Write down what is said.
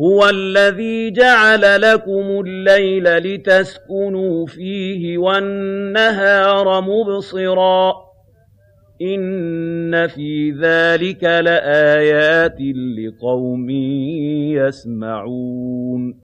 هُوَ الَّذِي جَعَلَ لَكُمُ اللَّيْلَ لِتَسْكُنُوا فِيهِ وَالنَّهَارَ مُبْصِرًا ۚ إِنَّ فِي ذَٰلِكَ لَآيَاتٍ لِّقَوْمٍ يَسْمَعُونَ